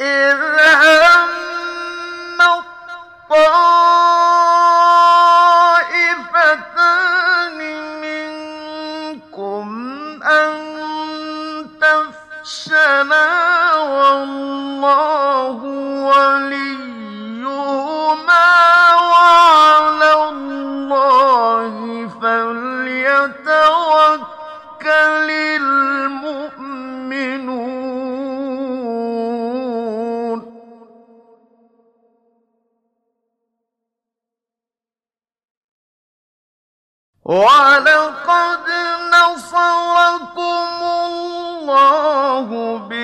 إذ ولقد نصركم الله بي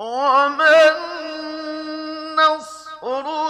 ومن نصر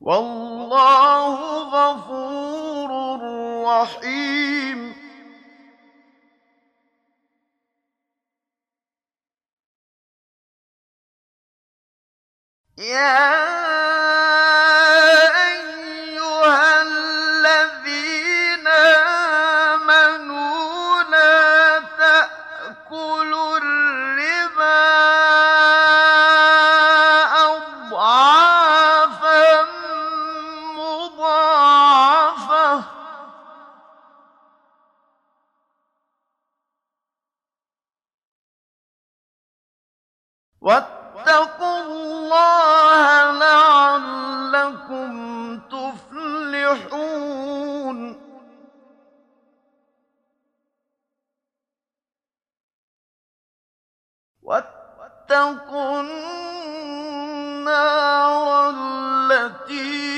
والله غفور رحيم. يا واتقوا الله لعلكم تفلحون. النار التي